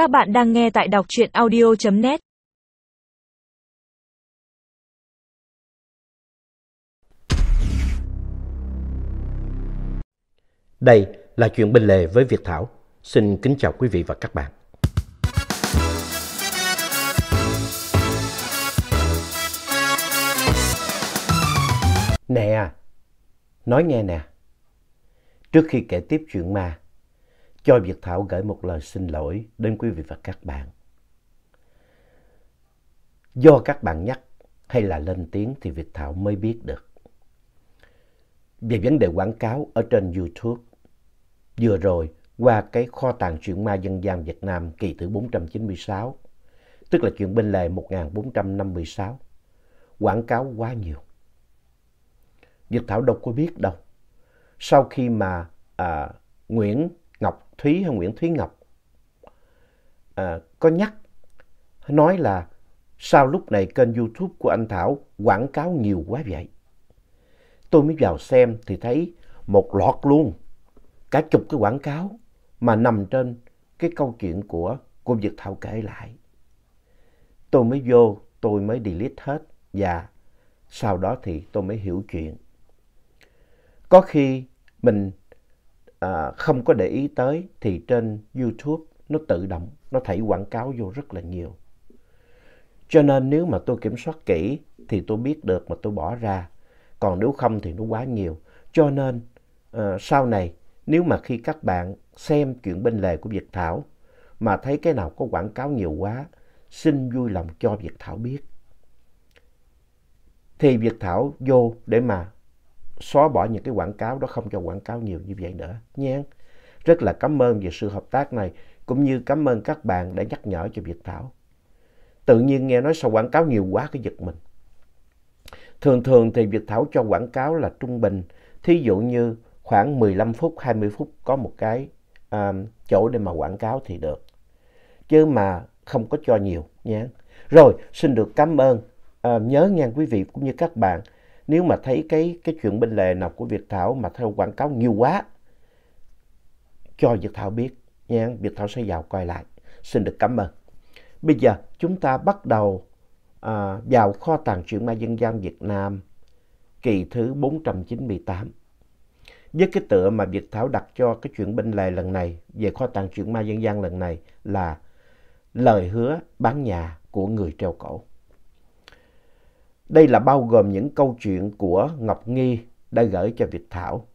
Các bạn đang nghe tại đọc truyện audio.net Đây là chuyện bên lề với Việt Thảo. Xin kính chào quý vị và các bạn. Nè, nói nghe nè. Trước khi kể tiếp chuyện ma, cho Việt Thảo gửi một lời xin lỗi đến quý vị và các bạn. Do các bạn nhắc hay là lên tiếng thì Việt Thảo mới biết được. Về vấn đề quảng cáo ở trên YouTube, vừa rồi qua cái kho tàng truyện ma dân gian Việt Nam kỳ thứ 496, tức là chuyện bên lề 1456, quảng cáo quá nhiều. Việt Thảo đâu có biết đâu. Sau khi mà à, Nguyễn Ngọc Thúy hay Nguyễn Thúy Ngọc à, có nhắc nói là sao lúc này kênh YouTube của anh Thảo quảng cáo nhiều quá vậy? Tôi mới vào xem thì thấy một loạt luôn, cả chục cái quảng cáo mà nằm trên cái câu chuyện của cô Việt Thảo kể lại. Tôi mới vô, tôi mới delete hết và sau đó thì tôi mới hiểu chuyện. Có khi mình à, không có để ý tới thì trên YouTube nó tự động, nó thảy quảng cáo vô rất là nhiều. Cho nên nếu mà tôi kiểm soát kỹ thì tôi biết được mà tôi bỏ ra. Còn nếu không thì nó quá nhiều. Cho nên à, sau này nếu mà khi các bạn xem chuyện bên lề của Việt Thảo mà thấy cái nào có quảng cáo nhiều quá, xin vui lòng cho Việt Thảo biết. Thì Việt Thảo vô để mà xóa bỏ những cái quảng cáo đó không cho quảng cáo nhiều như vậy nữa nha. Rất là cảm ơn về sự hợp tác này cũng như cảm ơn các bạn đã nhắc nhở cho Việt Thảo. Tự nhiên nghe nói sao quảng cáo nhiều quá cái giật mình. Thường thường thì Việt Thảo cho quảng cáo là trung bình. Thí dụ như khoảng 15 phút, 20 phút có một cái um, chỗ để mà quảng cáo thì được. Chứ mà không có cho nhiều nha. Rồi, xin được cảm ơn. Uh, nhớ nha quý vị cũng như các bạn nếu mà thấy cái, cái chuyện bên lề nào của Việt Thảo mà theo quảng cáo nhiều quá, cho Việt Thảo biết nha, Việt Thảo sẽ vào coi lại. Xin được cảm ơn. Bây giờ chúng ta bắt đầu à, vào kho tàng truyện ma dân gian Việt Nam kỳ thứ 498. Với cái tựa mà Việt Thảo đặt cho cái chuyện bên lề lần này về kho tàng truyện ma dân gian lần này là lời hứa bán nhà của người treo cổ. Đây là bao gồm những câu chuyện của Ngọc Nghi đã gửi cho Việt Thảo.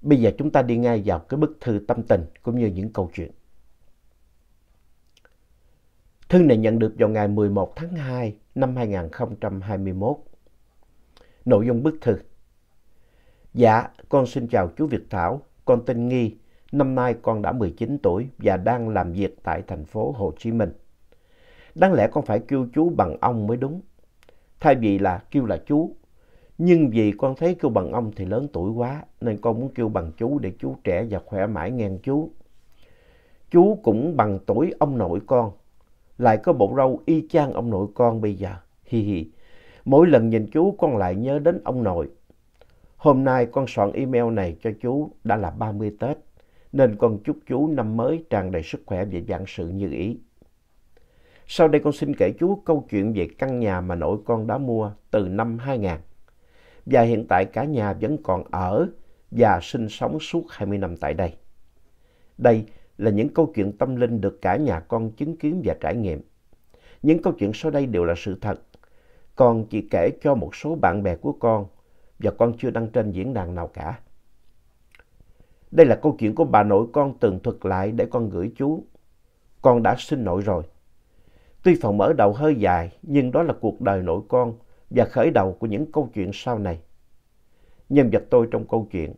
Bây giờ chúng ta đi ngay vào cái bức thư tâm tình cũng như những câu chuyện. Thư này nhận được vào ngày 11 tháng 2 năm 2021. Nội dung bức thư. Dạ, con xin chào chú Việt Thảo, con tên Nghi, năm nay con đã 19 tuổi và đang làm việc tại thành phố Hồ Chí Minh. Đáng lẽ con phải kêu chú bằng ông mới đúng. Thay vì là kêu là chú. Nhưng vì con thấy kêu bằng ông thì lớn tuổi quá, nên con muốn kêu bằng chú để chú trẻ và khỏe mãi ngang chú. Chú cũng bằng tuổi ông nội con. Lại có bộ râu y chang ông nội con bây giờ. Hi hi. Mỗi lần nhìn chú, con lại nhớ đến ông nội. Hôm nay con soạn email này cho chú, đã là 30 Tết. Nên con chúc chú năm mới tràn đầy sức khỏe và vạn sự như ý. Sau đây con xin kể chú câu chuyện về căn nhà mà nội con đã mua từ năm 2000. Và hiện tại cả nhà vẫn còn ở và sinh sống suốt 20 năm tại đây. Đây là những câu chuyện tâm linh được cả nhà con chứng kiến và trải nghiệm. Những câu chuyện sau đây đều là sự thật. Con chỉ kể cho một số bạn bè của con và con chưa đăng trên diễn đàn nào cả. Đây là câu chuyện của bà nội con từng thuật lại để con gửi chú. Con đã sinh nội rồi Tuy phần mở đầu hơi dài, nhưng đó là cuộc đời nội con và khởi đầu của những câu chuyện sau này. Nhân vật tôi trong câu chuyện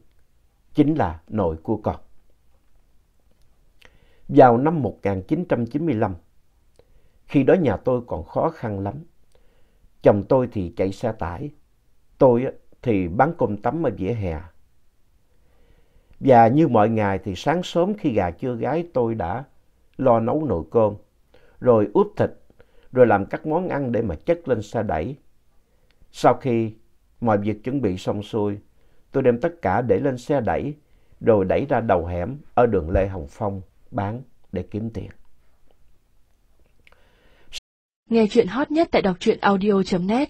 chính là nội của con. Vào năm 1995, khi đó nhà tôi còn khó khăn lắm. Chồng tôi thì chạy xe tải, tôi thì bán cơm tắm ở vỉa hè. Và như mọi ngày thì sáng sớm khi gà chưa gái tôi đã lo nấu nồi cơm rồi ướp thịt, rồi làm các món ăn để mà chất lên xe đẩy. Sau khi mọi việc chuẩn bị xong xuôi, tôi đem tất cả để lên xe đẩy, rồi đẩy ra đầu hẻm ở đường Lê Hồng Phong bán để kiếm tiền. Nghe chuyện hot nhất tại đọc truyện audio.net